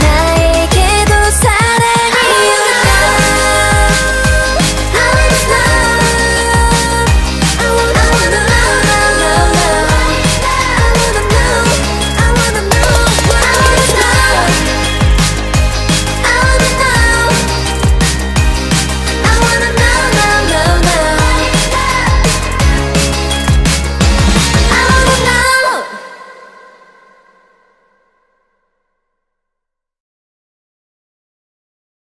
night.